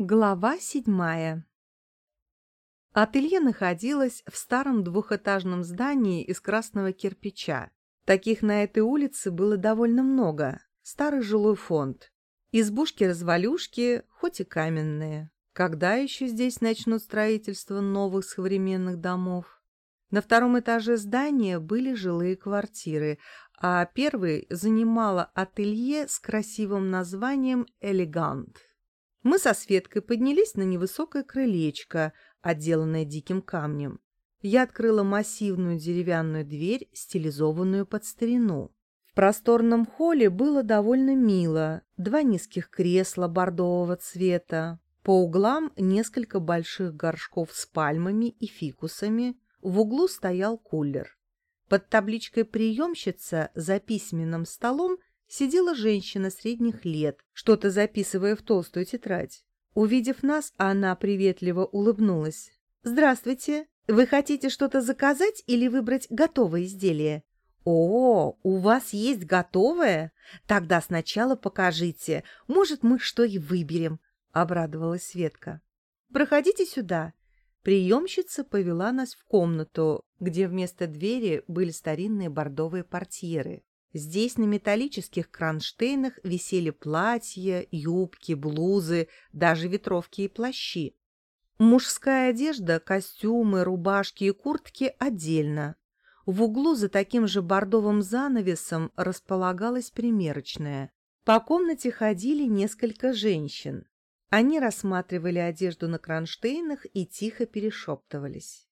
Глава седьмая Ателье находилось в старом двухэтажном здании из красного кирпича. Таких на этой улице было довольно много. Старый жилой фонд. Избушки-развалюшки, хоть и каменные. Когда еще здесь начнут строительство новых современных домов? На втором этаже здания были жилые квартиры, а первый занимала ателье с красивым названием «Элегант». Мы со Светкой поднялись на невысокое крылечко, отделанное диким камнем. Я открыла массивную деревянную дверь, стилизованную под старину. В просторном холле было довольно мило. Два низких кресла бордового цвета. По углам несколько больших горшков с пальмами и фикусами. В углу стоял кулер. Под табличкой «Приемщица» за письменным столом сидела женщина средних лет, что-то записывая в толстую тетрадь. Увидев нас, она приветливо улыбнулась. «Здравствуйте! Вы хотите что-то заказать или выбрать готовое изделие?» «О, у вас есть готовое? Тогда сначала покажите. Может, мы что и выберем», — обрадовалась Светка. «Проходите сюда». Приемщица повела нас в комнату, где вместо двери были старинные бордовые портьеры. Здесь на металлических кронштейнах висели платья, юбки, блузы, даже ветровки и плащи. Мужская одежда, костюмы, рубашки и куртки отдельно. В углу за таким же бордовым занавесом располагалась примерочная. По комнате ходили несколько женщин. Они рассматривали одежду на кронштейнах и тихо перешептывались.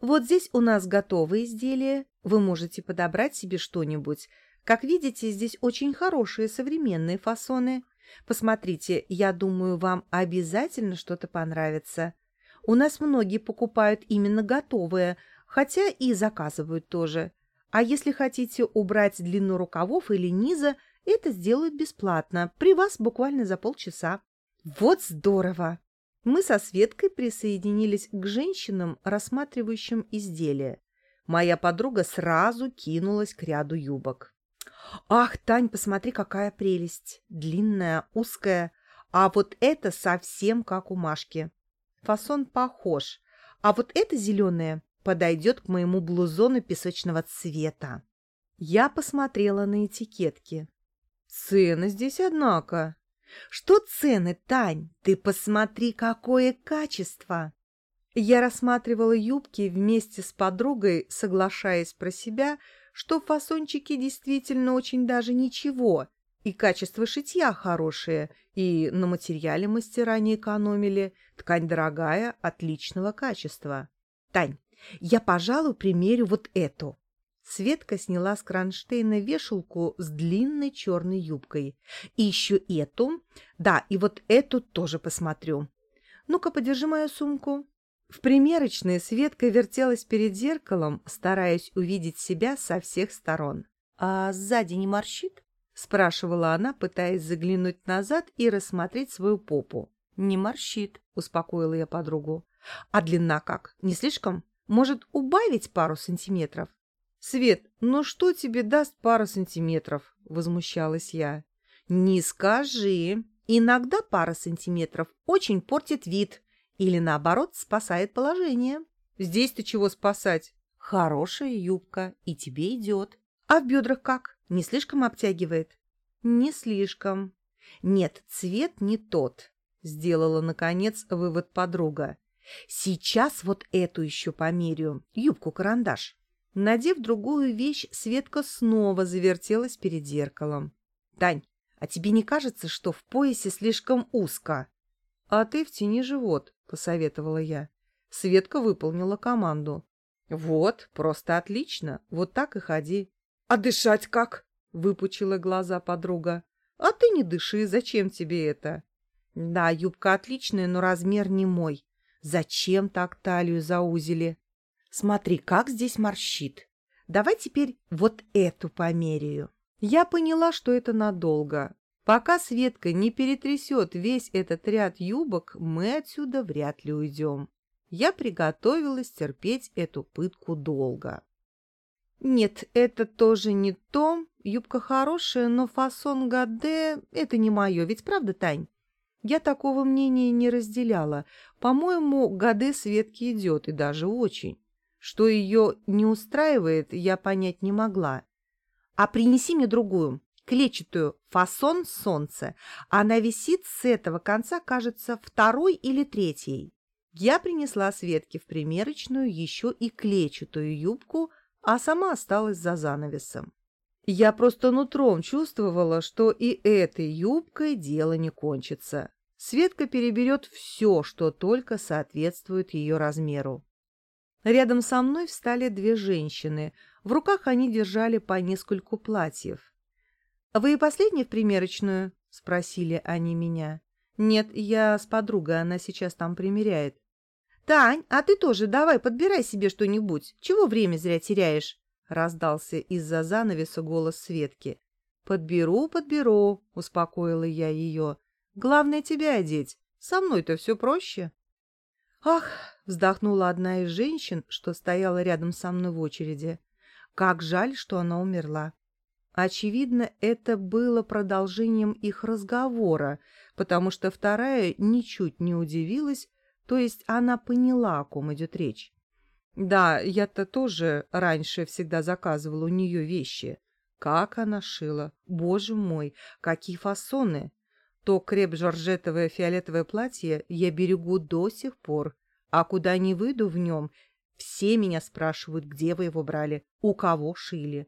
«Вот здесь у нас готовые изделия. Вы можете подобрать себе что-нибудь. Как видите, здесь очень хорошие современные фасоны. Посмотрите, я думаю, вам обязательно что-то понравится. У нас многие покупают именно готовые, хотя и заказывают тоже. А если хотите убрать длину рукавов или низа, это сделают бесплатно, при вас буквально за полчаса. Вот здорово! Мы со Светкой присоединились к женщинам, рассматривающим изделия. Моя подруга сразу кинулась к ряду юбок. Ах, Тань, посмотри, какая прелесть. Длинная, узкая. А вот это совсем как у Машки. Фасон похож. А вот это зеленое подойдет к моему блузону песочного цвета. Я посмотрела на этикетки. Цены здесь, однако. Что цены, Тань? Ты посмотри, какое качество! Я рассматривала юбки вместе с подругой, соглашаясь про себя, что фасончики действительно очень даже ничего, и качество шитья хорошее, и на материале мастера не экономили, ткань дорогая, отличного качества. Тань, я, пожалуй, примерю вот эту. Светка сняла с кронштейна вешалку с длинной черной юбкой. И еще эту. Да, и вот эту тоже посмотрю. Ну-ка, подержи мою сумку. В примерочной Светка вертелась перед зеркалом, стараясь увидеть себя со всех сторон. «А сзади не морщит?» — спрашивала она, пытаясь заглянуть назад и рассмотреть свою попу. «Не морщит», — успокоила я подругу. «А длина как? Не слишком? Может, убавить пару сантиметров?» «Свет, ну что тебе даст пара сантиметров?» — возмущалась я. «Не скажи. Иногда пара сантиметров очень портит вид», или, наоборот, спасает положение. Здесь-то чего спасать? Хорошая юбка, и тебе идет. А в бедрах как? Не слишком обтягивает? Не слишком. Нет, цвет не тот, сделала, наконец, вывод подруга. Сейчас вот эту еще померю, юбку-карандаш. Надев другую вещь, Светка снова завертелась перед зеркалом. — Тань, а тебе не кажется, что в поясе слишком узко? — А ты в тени живот, — посоветовала я. Светка выполнила команду. «Вот, просто отлично. Вот так и ходи». «А дышать как?» — выпучила глаза подруга. «А ты не дыши, зачем тебе это?» «Да, юбка отличная, но размер не мой. Зачем так талию заузили?» «Смотри, как здесь морщит. Давай теперь вот эту померяю». Я поняла, что это надолго. Пока Светка не перетрясет весь этот ряд юбок, мы отсюда вряд ли уйдем. Я приготовилась терпеть эту пытку долго. Нет, это тоже не то. Юбка хорошая, но фасон Гаде — это не мое, ведь правда, Тань? Я такого мнения не разделяла. По-моему, годы Светки идет, и даже очень. Что ее не устраивает, я понять не могла. А принеси мне другую, клетчатую, фасон солнце. Она висит с этого конца, кажется, второй или третьей. Я принесла Светке в примерочную еще и клетчатую юбку, а сама осталась за занавесом. Я просто нутром чувствовала, что и этой юбкой дело не кончится. Светка переберет все, что только соответствует ее размеру. Рядом со мной встали две женщины. В руках они держали по нескольку платьев. «Вы и последний в примерочную?» — спросили они меня. «Нет, я с подругой, она сейчас там примеряет». «Тань, а ты тоже давай подбирай себе что-нибудь. Чего время зря теряешь?» — раздался из-за занавеса голос Светки. «Подберу, подберу», — успокоила я ее. «Главное тебя одеть. Со мной-то все проще». «Ах!» — вздохнула одна из женщин, что стояла рядом со мной в очереди. «Как жаль, что она умерла». Очевидно, это было продолжением их разговора, потому что вторая ничуть не удивилась, то есть она поняла, о ком идет речь. Да, я-то тоже раньше всегда заказывала у нее вещи. Как она шила! Боже мой, какие фасоны! То креп-жоржетовое фиолетовое платье я берегу до сих пор, а куда не выйду в нем, все меня спрашивают, где вы его брали, у кого шили.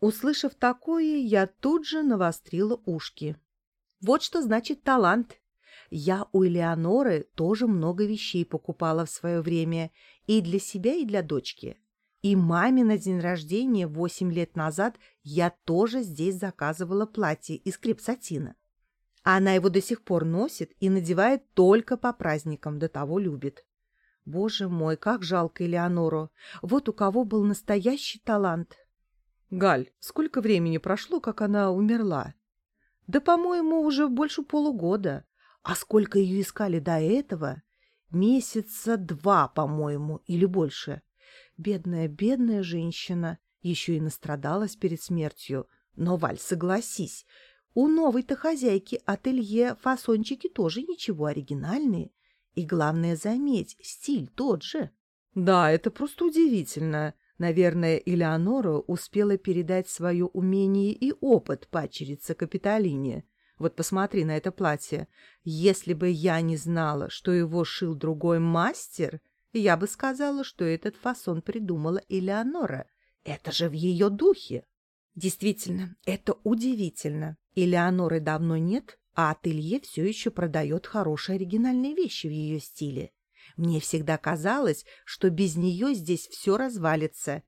Услышав такое, я тут же навострила ушки. Вот что значит талант. Я у Элеоноры тоже много вещей покупала в свое время, и для себя, и для дочки. И маме на день рождения восемь лет назад я тоже здесь заказывала платье из крепсатина. Она его до сих пор носит и надевает только по праздникам, до того любит. Боже мой, как жалко Элеонору. Вот у кого был настоящий талант. Галь, сколько времени прошло, как она умерла? Да, по-моему, уже больше полугода. А сколько ее искали до этого? Месяца два, по-моему, или больше. Бедная, бедная женщина. Еще и настрадалась перед смертью. Но, Валь, согласись, у новой-то хозяйки ателье фасончики тоже ничего оригинальные. И главное, заметь, стиль тот же. Да, это просто удивительно. Наверное, Элеонора успела передать свое умение и опыт пачерице Капитолине. Вот посмотри на это платье. Если бы я не знала, что его шил другой мастер, я бы сказала, что этот фасон придумала Элеонора. Это же в ее духе. Действительно, это удивительно. Элеоноры давно нет, а ателье все еще продает хорошие оригинальные вещи в ее стиле. Мне всегда казалось, что без нее здесь все развалится.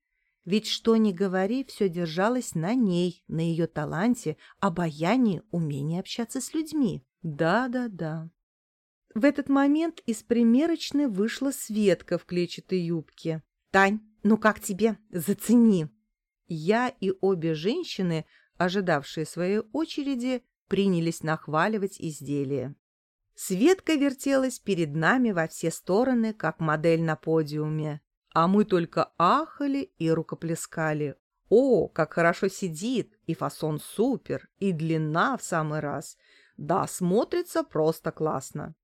Ведь что ни говори, все держалось на ней, на ее таланте, обаянии, умении общаться с людьми. Да-да-да. В этот момент из примерочной вышла Светка в клетчатой юбке. «Тань, ну как тебе? Зацени!» Я и обе женщины, ожидавшие своей очереди, принялись нахваливать изделие. Светка вертелась перед нами во все стороны, как модель на подиуме. А мы только ахали и рукоплескали. О, как хорошо сидит, и фасон супер, и длина в самый раз. Да, смотрится просто классно.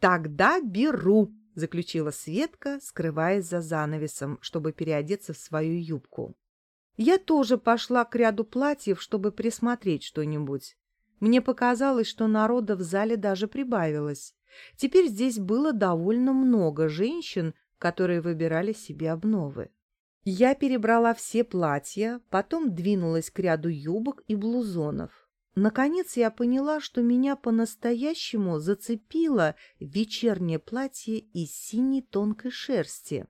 Тогда беру, заключила Светка, скрываясь за занавесом, чтобы переодеться в свою юбку. Я тоже пошла к ряду платьев, чтобы присмотреть что-нибудь. Мне показалось, что народа в зале даже прибавилось. Теперь здесь было довольно много женщин, которые выбирали себе обновы. Я перебрала все платья, потом двинулась к ряду юбок и блузонов. Наконец я поняла, что меня по-настоящему зацепило вечернее платье из синей тонкой шерсти.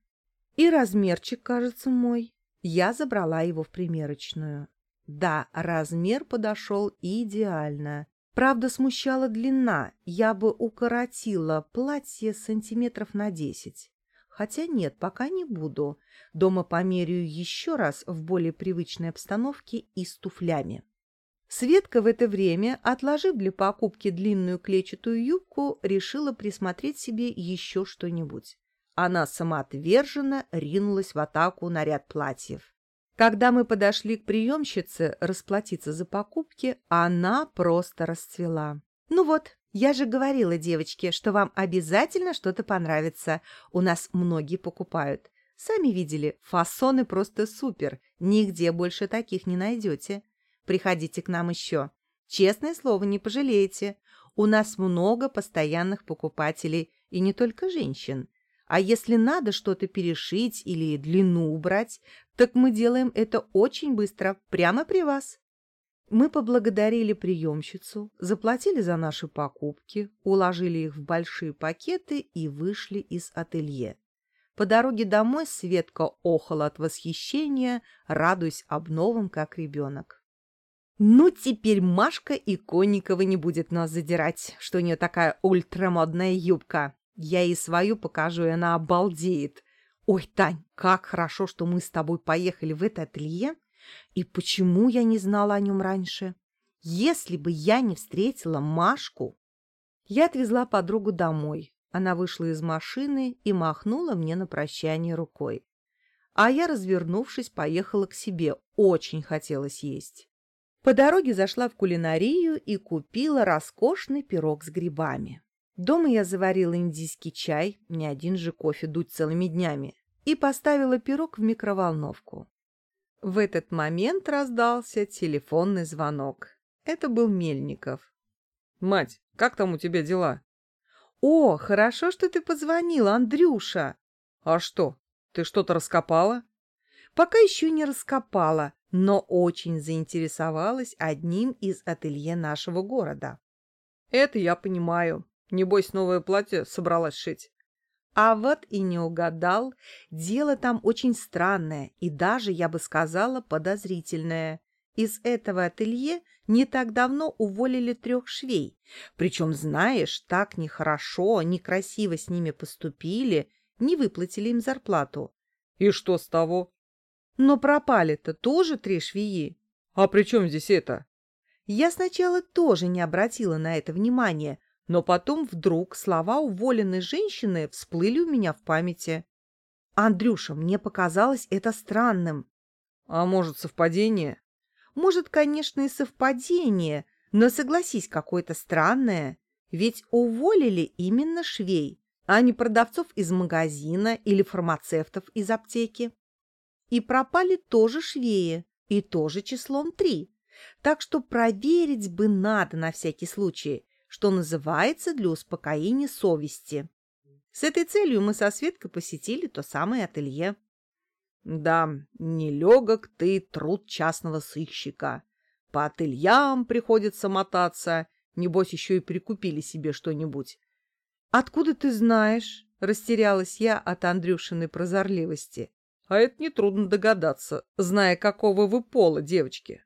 И размерчик, кажется, мой. Я забрала его в примерочную. Да, размер подошел идеально. Правда, смущала длина, я бы укоротила платье сантиметров на десять. Хотя нет, пока не буду. Дома померяю еще раз в более привычной обстановке и с туфлями. Светка в это время, отложив для покупки длинную клетчатую юбку, решила присмотреть себе еще что-нибудь. Она самоотверженно ринулась в атаку на ряд платьев. Когда мы подошли к приемщице расплатиться за покупки, она просто расцвела. «Ну вот, Я же говорила девочке, что вам обязательно что-то понравится. У нас многие покупают. Сами видели, фасоны просто супер. Нигде больше таких не найдете. Приходите к нам еще. Честное слово, не пожалеете. У нас много постоянных покупателей, и не только женщин. А если надо что-то перешить или длину убрать, так мы делаем это очень быстро, прямо при вас. Мы поблагодарили приемщицу, заплатили за наши покупки, уложили их в большие пакеты и вышли из ателье. По дороге домой Светка охала от восхищения, радуясь обновам, как ребенок. «Ну, теперь Машка и Конникова не будет нас задирать, что у нее такая ультрамодная юбка. Я ей свою покажу, и она обалдеет. Ой, Тань, как хорошо, что мы с тобой поехали в это ателье и почему я не знала о нем раньше? Если бы я не встретила Машку... Я отвезла подругу домой. Она вышла из машины и махнула мне на прощание рукой. А я, развернувшись, поехала к себе. Очень хотелось есть. По дороге зашла в кулинарию и купила роскошный пирог с грибами. Дома я заварила индийский чай, не один же кофе дуть целыми днями, и поставила пирог в микроволновку. В этот момент раздался телефонный звонок. Это был Мельников. «Мать, как там у тебя дела?» «О, хорошо, что ты позвонила, Андрюша!» «А что, ты что-то раскопала?» «Пока еще не раскопала, но очень заинтересовалась одним из ателье нашего города». «Это я понимаю. Небось, новое платье собралась шить». А вот и не угадал. Дело там очень странное и даже, я бы сказала, подозрительное. Из этого ателье не так давно уволили трех швей. Причем, знаешь, так нехорошо, некрасиво с ними поступили, не выплатили им зарплату. И что с того? Но пропали-то тоже три швеи. А при чем здесь это? Я сначала тоже не обратила на это внимания, но потом вдруг слова уволенной женщины всплыли у меня в памяти. Андрюша, мне показалось это странным. А может, совпадение? Может, конечно, и совпадение, но согласись, какое-то странное. Ведь уволили именно швей, а не продавцов из магазина или фармацевтов из аптеки. И пропали тоже швеи, и тоже числом три. Так что проверить бы надо на всякий случай, что называется для успокоения совести. С этой целью мы со Светкой посетили то самое ателье. Да, нелегок ты труд частного сыщика. По ательям приходится мотаться, небось еще и прикупили себе что-нибудь. Откуда ты знаешь? Растерялась я от Андрюшиной прозорливости. А это нетрудно догадаться, зная, какого вы пола, девочки.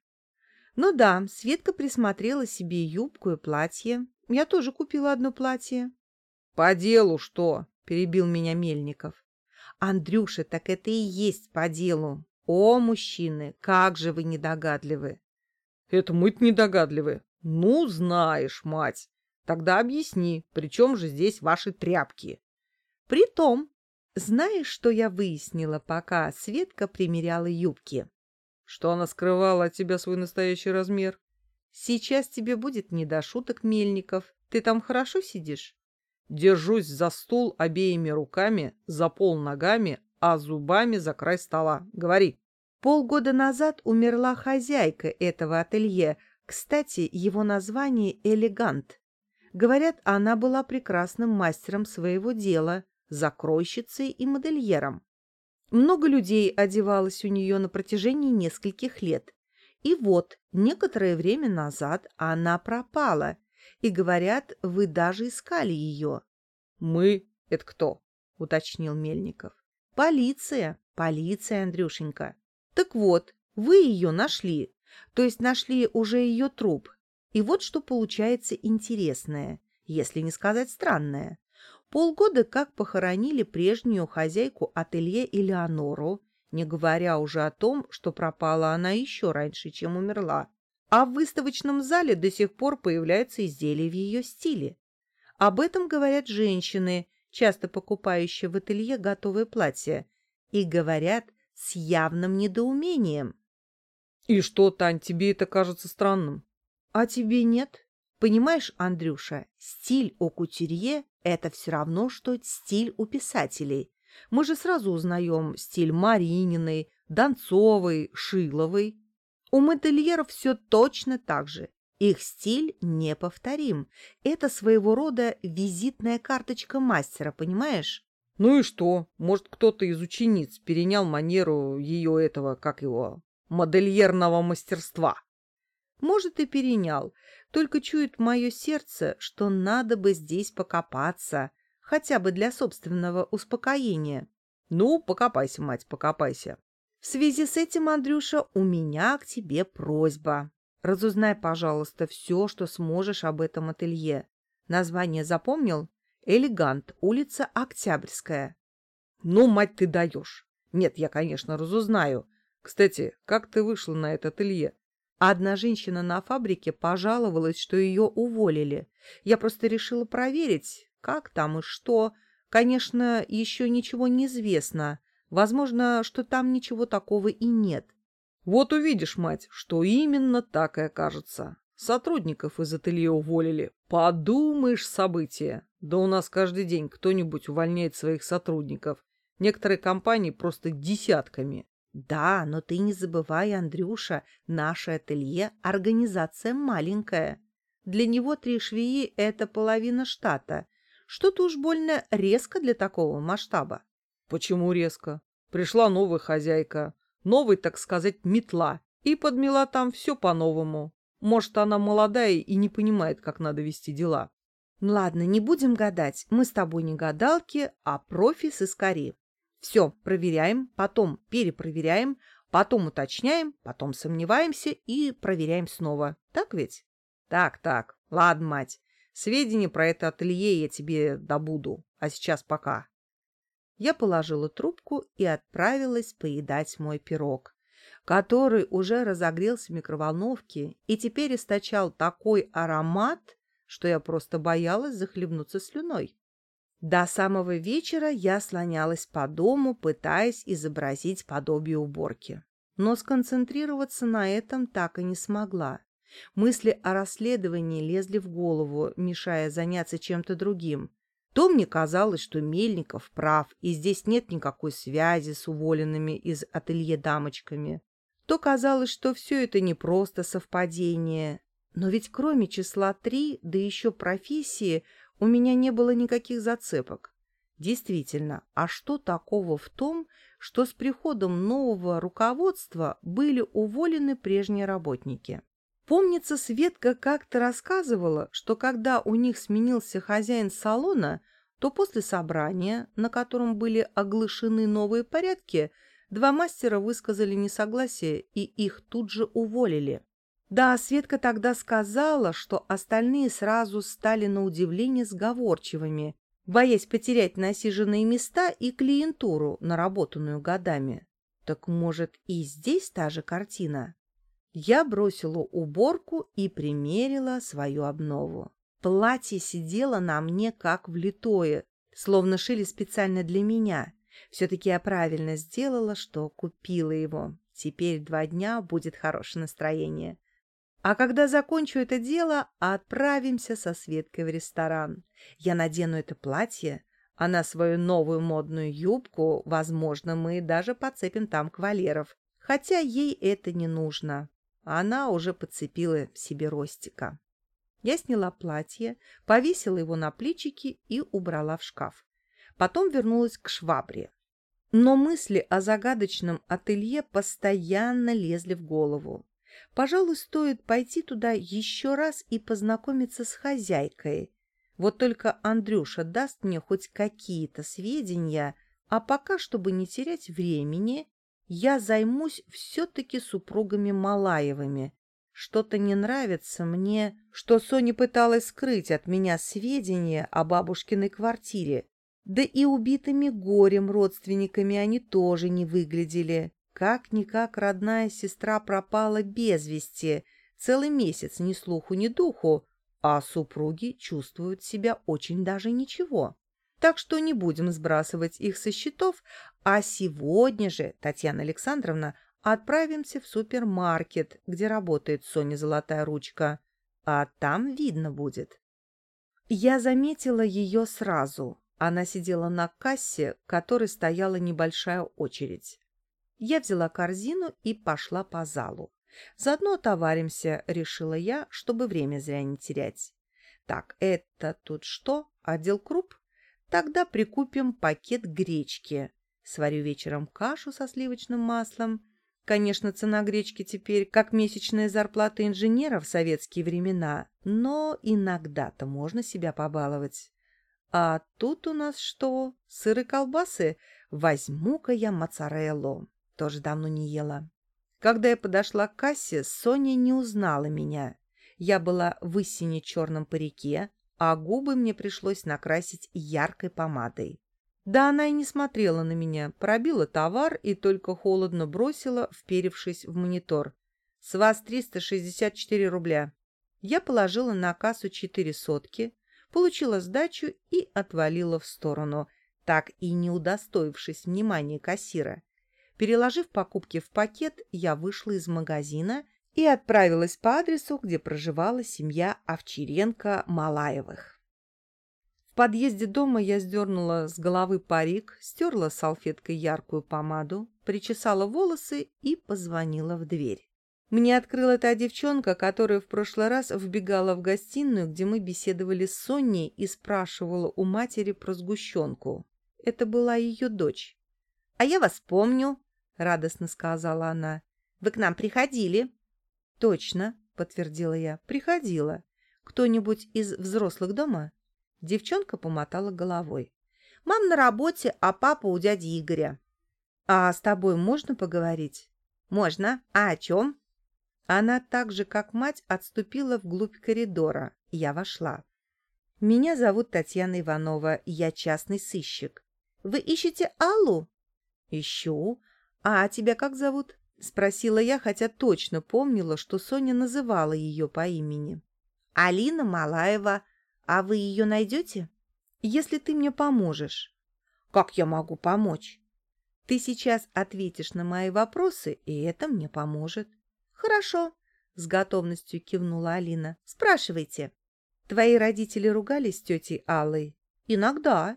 Ну да, Светка присмотрела себе юбку и платье, я тоже купила одно платье. — По делу что? — перебил меня Мельников. — Андрюша, так это и есть по делу. О, мужчины, как же вы недогадливы. — Это мы-то недогадливы. Ну, знаешь, мать. Тогда объясни, при чем же здесь ваши тряпки? — Притом, знаешь, что я выяснила, пока Светка примеряла юбки? — Что она скрывала от тебя свой настоящий размер? Сейчас тебе будет не до шуток, Мельников. Ты там хорошо сидишь? Держусь за стул обеими руками, за пол ногами, а зубами за край стола. Говори. Полгода назад умерла хозяйка этого ателье. Кстати, его название «Элегант». Говорят, она была прекрасным мастером своего дела, закройщицей и модельером. Много людей одевалось у нее на протяжении нескольких лет. И вот, некоторое время назад она пропала, и, говорят, вы даже искали ее. — Мы? Это кто? — уточнил Мельников. — Полиция, полиция, Андрюшенька. Так вот, вы ее нашли, то есть нашли уже ее труп. И вот что получается интересное, если не сказать странное. Полгода как похоронили прежнюю хозяйку ателье Элеонору, не говоря уже о том, что пропала она еще раньше, чем умерла. А в выставочном зале до сих пор появляются изделия в ее стиле. Об этом говорят женщины, часто покупающие в ателье готовые платья, и говорят с явным недоумением. — И что, Тань, тебе это кажется странным? — А тебе нет? Понимаешь, Андрюша, стиль у кутюрье – это все равно, что стиль у писателей. Мы же сразу узнаем стиль Марининой, Донцовой, Шиловой. У модельеров все точно так же. Их стиль неповторим. Это своего рода визитная карточка мастера, понимаешь? Ну и что? Может, кто-то из учениц перенял манеру ее этого, как его, модельерного мастерства? Может, и перенял. Только чует мое сердце, что надо бы здесь покопаться, хотя бы для собственного успокоения. Ну, покопайся, мать, покопайся. В связи с этим, Андрюша, у меня к тебе просьба. Разузнай, пожалуйста, все, что сможешь об этом ателье. Название запомнил? Элегант, улица Октябрьская. Ну, мать, ты даешь. Нет, я, конечно, разузнаю. Кстати, как ты вышла на это ателье? Одна женщина на фабрике пожаловалась, что ее уволили. Я просто решила проверить, как там и что. Конечно, еще ничего не известно. Возможно, что там ничего такого и нет. Вот увидишь, мать, что именно так и окажется. Сотрудников из ателье уволили. Подумаешь, события. Да у нас каждый день кто-нибудь увольняет своих сотрудников. Некоторые компании просто десятками. Да, но ты не забывай, Андрюша, наше ателье – организация маленькая. Для него три швеи – это половина штата. Что-то уж больно резко для такого масштаба. Почему резко? Пришла новая хозяйка новый, так сказать, метла, и подмела там все по-новому. Может, она молодая и не понимает, как надо вести дела. Ну ладно, не будем гадать. Мы с тобой не гадалки, а профи с искари. Все, проверяем, потом перепроверяем, потом уточняем, потом сомневаемся и проверяем снова. Так ведь? Так, так. Ладно, мать. Сведения про это ателье я тебе добуду. А сейчас пока. Я положила трубку и отправилась поедать мой пирог, который уже разогрелся в микроволновке и теперь источал такой аромат, что я просто боялась захлебнуться слюной. До самого вечера я слонялась по дому, пытаясь изобразить подобие уборки. Но сконцентрироваться на этом так и не смогла. Мысли о расследовании лезли в голову, мешая заняться чем-то другим. То мне казалось, что Мельников прав, и здесь нет никакой связи с уволенными из ателье дамочками. То казалось, что все это не просто совпадение. Но ведь кроме числа три, да еще профессии, у меня не было никаких зацепок. Действительно, а что такого в том, что с приходом нового руководства были уволены прежние работники? Помнится, Светка как-то рассказывала, что когда у них сменился хозяин салона, то после собрания, на котором были оглашены новые порядки, два мастера высказали несогласие и их тут же уволили. Да, Светка тогда сказала, что остальные сразу стали на удивление сговорчивыми, боясь потерять насиженные места и клиентуру, наработанную годами. Так может и здесь та же картина? Я бросила уборку и примерила свою обнову. Платье сидело на мне как влитое, словно шили специально для меня. Все-таки я правильно сделала, что купила его. Теперь два дня будет хорошее настроение. А когда закончу это дело, отправимся со Светкой в ресторан. Я надену это платье, а на свою новую модную юбку, возможно, мы даже подцепим там кавалеров. Хотя ей это не нужно она уже подцепила себе ростика. Я сняла платье, повесила его на плечики и убрала в шкаф. Потом вернулась к швабре. Но мысли о загадочном ателье постоянно лезли в голову. Пожалуй, стоит пойти туда еще раз и познакомиться с хозяйкой. Вот только Андрюша даст мне хоть какие-то сведения, а пока, чтобы не терять времени, я займусь все-таки супругами Малаевыми. Что-то не нравится мне, что Соня пыталась скрыть от меня сведения о бабушкиной квартире. Да и убитыми горем родственниками они тоже не выглядели. Как-никак родная сестра пропала без вести, целый месяц ни слуху, ни духу, а супруги чувствуют себя очень даже ничего. Так что не будем сбрасывать их со счетов, а сегодня же, Татьяна Александровна, отправимся в супермаркет, где работает Соня Золотая Ручка. а там видно будет. Я заметила ее сразу. Она сидела на кассе, к которой стояла небольшая очередь. Я взяла корзину и пошла по залу. Заодно отоваримся, решила я, чтобы время зря не терять. Так, это тут что? Отдел круп? Тогда прикупим пакет гречки. Сварю вечером кашу со сливочным маслом. Конечно, цена гречки теперь как месячная зарплата инженера в советские времена, но иногда-то можно себя побаловать. А тут у нас что? Сыр и колбасы? Возьму-ка я моцареллу. Тоже давно не ела. Когда я подошла к кассе, Соня не узнала меня. Я была в истине черном парике, а губы мне пришлось накрасить яркой помадой. Да она и не смотрела на меня, пробила товар и только холодно бросила, вперевшись в монитор. «С вас 364 рубля». Я положила на кассу четыре сотки, получила сдачу и отвалила в сторону, так и не удостоившись внимания кассира. Переложив покупки в пакет, я вышла из магазина и отправилась по адресу, где проживала семья Овчаренко-Малаевых. Подъезде дома я сдернула с головы парик, стерла салфеткой яркую помаду, причесала волосы и позвонила в дверь. Мне открыла та девчонка, которая в прошлый раз вбегала в гостиную, где мы беседовали с Соней и спрашивала у матери про сгущенку. Это была ее дочь. «А я вас помню», — радостно сказала она. «Вы к нам приходили?» «Точно», — подтвердила я, — «приходила. Кто-нибудь из взрослых дома?» Девчонка помотала головой. «Мам на работе, а папа у дяди Игоря». «А с тобой можно поговорить?» «Можно. А о чем?» Она так же, как мать, отступила вглубь коридора. Я вошла. «Меня зовут Татьяна Иванова, я частный сыщик». «Вы ищете Аллу?» «Ищу. А тебя как зовут?» — спросила я, хотя точно помнила, что Соня называла ее по имени. «Алина Малаева. А вы ее найдете?» «Если ты мне поможешь». «Как я могу помочь?» «Ты сейчас ответишь на мои вопросы, и это мне поможет». «Хорошо», — с готовностью кивнула Алина. «Спрашивайте». «Твои родители ругались с тетей Аллой?» «Иногда».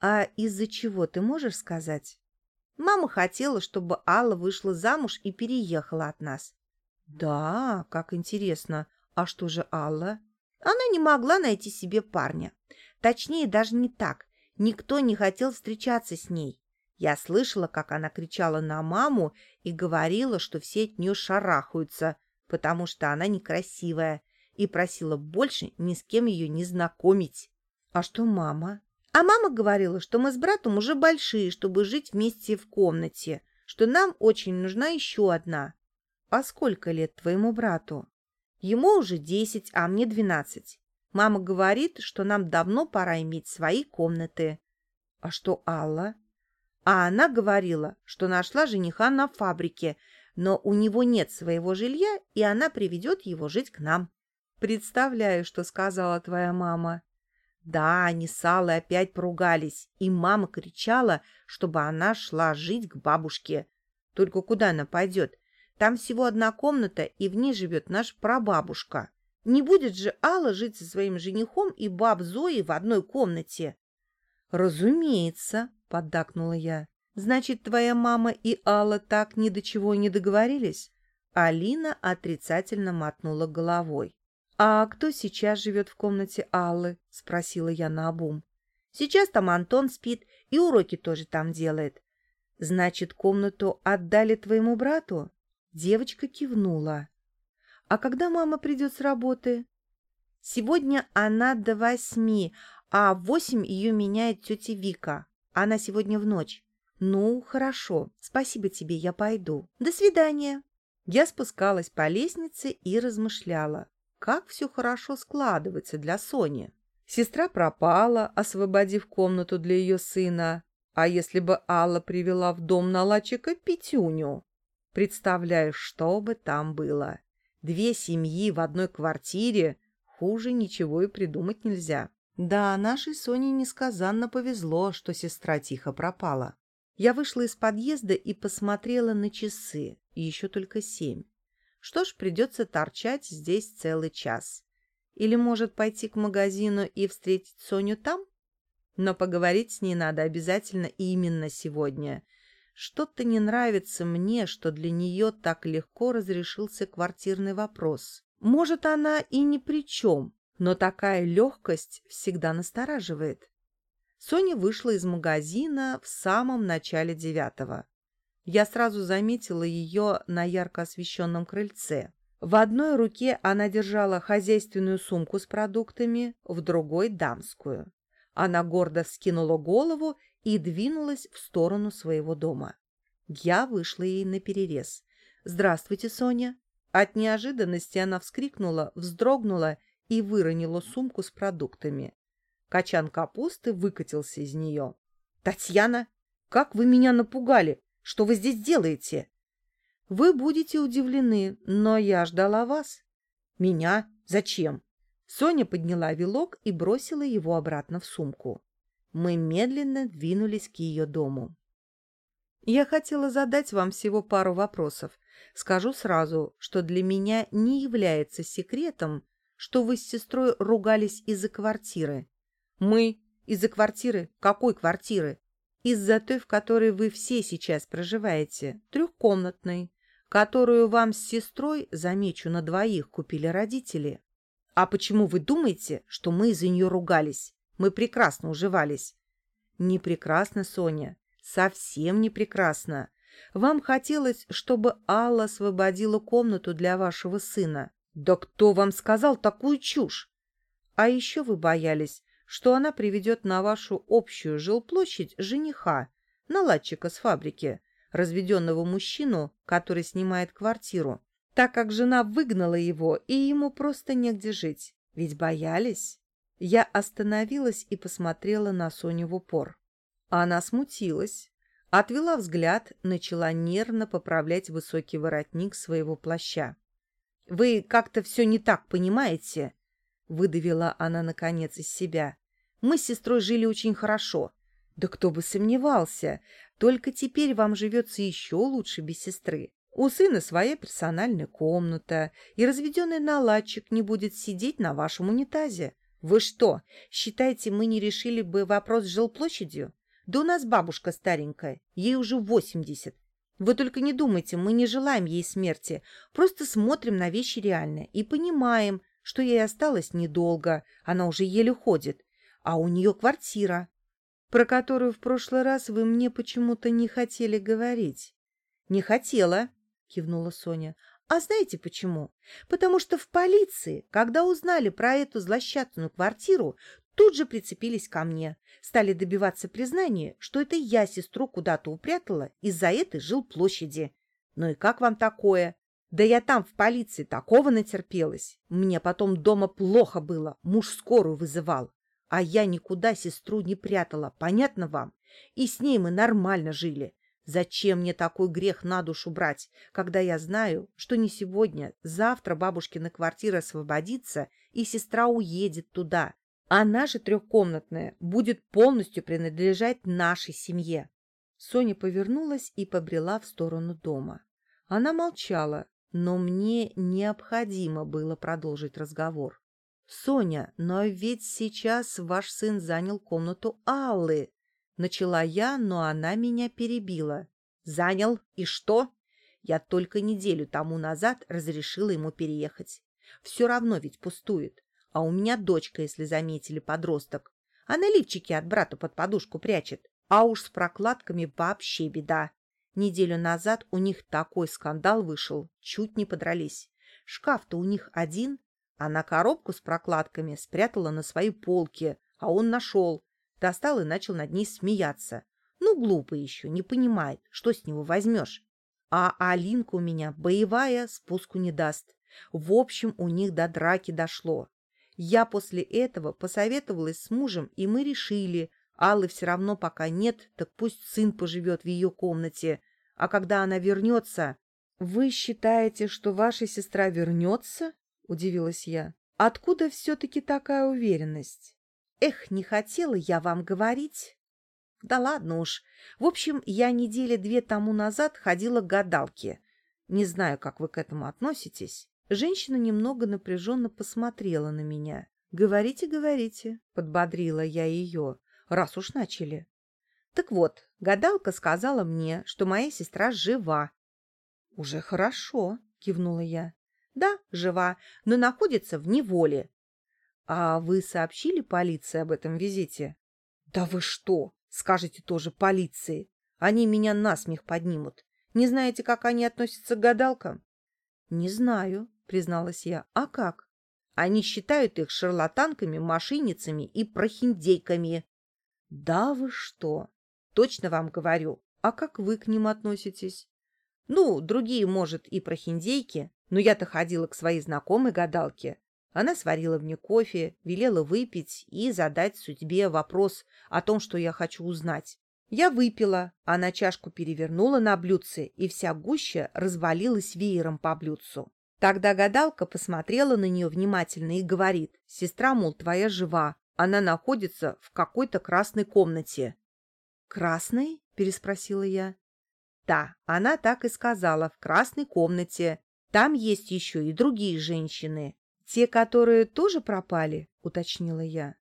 «А из-за чего ты можешь сказать?» Мама хотела, чтобы Алла вышла замуж и переехала от нас. Да, как интересно. А что же Алла? Она не могла найти себе парня. Точнее, даже не так. Никто не хотел встречаться с ней. Я слышала, как она кричала на маму и говорила, что все от нее шарахаются, потому что она некрасивая, и просила больше ни с кем ее не знакомить. А что мама? А мама говорила, что мы с братом уже большие, чтобы жить вместе в комнате, что нам очень нужна еще одна. А сколько лет твоему брату? Ему уже десять, а мне двенадцать. Мама говорит, что нам давно пора иметь свои комнаты. А что Алла? А она говорила, что нашла жениха на фабрике, но у него нет своего жилья, и она приведет его жить к нам. Представляю, что сказала твоя мама. Да, они с Аллой опять поругались, и мама кричала, чтобы она шла жить к бабушке. Только куда она пойдет? Там всего одна комната, и в ней живет наша прабабушка. Не будет же Алла жить со своим женихом и баб Зоей в одной комнате? — Разумеется, — поддакнула я. — Значит, твоя мама и Алла так ни до чего не договорились? Алина отрицательно мотнула головой. «А кто сейчас живет в комнате Аллы?» — спросила я наобум. «Сейчас там Антон спит и уроки тоже там делает». «Значит, комнату отдали твоему брату?» Девочка кивнула. «А когда мама придет с работы?» «Сегодня она до восьми, а в восемь ее меняет тетя Вика. Она сегодня в ночь». «Ну, хорошо. Спасибо тебе, я пойду. До свидания». Я спускалась по лестнице и размышляла как все хорошо складывается для Сони. Сестра пропала, освободив комнату для ее сына. А если бы Алла привела в дом наладчика Петюню? Представляешь, что бы там было? Две семьи в одной квартире. Хуже ничего и придумать нельзя. Да, нашей Соне несказанно повезло, что сестра тихо пропала. Я вышла из подъезда и посмотрела на часы. Еще только семь. Что ж, придется торчать здесь целый час. Или, может, пойти к магазину и встретить Соню там? Но поговорить с ней надо обязательно именно сегодня. Что-то не нравится мне, что для нее так легко разрешился квартирный вопрос. Может, она и ни при чем, но такая легкость всегда настораживает. Соня вышла из магазина в самом начале девятого. Я сразу заметила ее на ярко освещенном крыльце. В одной руке она держала хозяйственную сумку с продуктами, в другой — дамскую. Она гордо вскинула голову и двинулась в сторону своего дома. Я вышла ей наперерез. «Здравствуйте, Соня!» От неожиданности она вскрикнула, вздрогнула и выронила сумку с продуктами. Качан капусты выкатился из нее. «Татьяна, как вы меня напугали! Что вы здесь делаете?» «Вы будете удивлены, но я ждала вас». «Меня? Зачем?» Соня подняла вилок и бросила его обратно в сумку. Мы медленно двинулись к ее дому. «Я хотела задать вам всего пару вопросов. Скажу сразу, что для меня не является секретом, что вы с сестрой ругались из-за квартиры. Мы? Из-за квартиры? Какой квартиры? Из-за той, в которой вы все сейчас проживаете, трехкомнатной, которую вам с сестрой, замечу, на двоих купили родители. А почему вы думаете, что мы из-за нее ругались? Мы прекрасно уживались. Не прекрасно, Соня. Совсем не прекрасно. Вам хотелось, чтобы Алла освободила комнату для вашего сына. Да кто вам сказал такую чушь? А еще вы боялись, что она приведет на вашу общую жилплощадь жениха, наладчика с фабрики, разведенного мужчину, который снимает квартиру так как жена выгнала его, и ему просто негде жить. Ведь боялись. Я остановилась и посмотрела на Соню в упор. Она смутилась, отвела взгляд, начала нервно поправлять высокий воротник своего плаща. «Вы как-то все не так понимаете?» — выдавила она, наконец, из себя. «Мы с сестрой жили очень хорошо. Да кто бы сомневался, только теперь вам живется еще лучше без сестры. У сына своя персональная комната, и разведенный наладчик не будет сидеть на вашем унитазе. Вы что, считаете, мы не решили бы вопрос с жилплощадью? Да у нас бабушка старенькая, ей уже восемьдесят. Вы только не думайте, мы не желаем ей смерти, просто смотрим на вещи реально и понимаем, что ей осталось недолго, она уже еле ходит, а у нее квартира, про которую в прошлый раз вы мне почему-то не хотели говорить. Не хотела, кивнула Соня. А знаете почему? Потому что в полиции, когда узнали про эту злосчастную квартиру, тут же прицепились ко мне. Стали добиваться признания, что это я сестру куда-то упрятала из-за этой жилплощади. Ну и как вам такое? Да я там в полиции такого натерпелась. Мне потом дома плохо было, муж скорую вызывал. А я никуда сестру не прятала, понятно вам? И с ней мы нормально жили. Зачем мне такой грех на душу брать, когда я знаю, что не сегодня, завтра бабушкина квартира освободится, и сестра уедет туда. Она же трехкомнатная будет полностью принадлежать нашей семье. Соня повернулась и побрела в сторону дома. Она молчала, но мне необходимо было продолжить разговор. «Соня, но ведь сейчас ваш сын занял комнату Аллы. Начала я, но она меня перебила. Занял. И что? Я только неделю тому назад разрешила ему переехать. Все равно ведь пустует. А у меня дочка, если заметили, подросток. Она лифчики от брата под подушку прячет. А уж с прокладками вообще беда. Неделю назад у них такой скандал вышел, чуть не подрались. Шкаф-то у них один, она коробку с прокладками спрятала на своей полке, а он нашел. Достал и начал над ней смеяться. Ну, глупый еще, не понимает, что с него возьмешь. А Алинка у меня боевая, спуску не даст. В общем, у них до драки дошло. Я после этого посоветовалась с мужем, и мы решили, Аллы все равно пока нет, так пусть сын поживет в ее комнате. А когда она вернется... — Вы считаете, что ваша сестра вернется? — удивилась я. — Откуда все-таки такая уверенность? Эх, не хотела я вам говорить. Да ладно уж. В общем, я недели две тому назад ходила к гадалке. Не знаю, как вы к этому относитесь. Женщина немного напряженно посмотрела на меня. «Говорите, говорите», — подбодрила я ее, раз уж начали. Так вот, гадалка сказала мне, что моя сестра жива. «Уже хорошо», — кивнула я. «Да, жива, но находится в неволе». «А вы сообщили полиции об этом визите?» «Да вы что? Скажете тоже полиции. Они меня насмех поднимут. Не знаете, как они относятся к гадалкам? — Не знаю, — призналась я. — А как? Они считают их шарлатанками, мошенницами и прохиндейками. — Да вы что? Точно вам говорю. А как вы к ним относитесь? — Ну, другие, может, и прохиндейки, но я-то ходила к своей знакомой гадалке. Она сварила мне кофе, велела выпить и задать судьбе вопрос о том, что я хочу узнать. Я выпила, она чашку перевернула на блюдце, и вся гуща развалилась веером по блюдцу. Тогда гадалка посмотрела на нее внимательно и говорит, «Сестра, мол, твоя жива, она находится в какой-то красной комнате». «Красной?» — переспросила я. «Да, она так и сказала, в красной комнате. Там есть еще и другие женщины. Те, которые тоже пропали?» — уточнила я.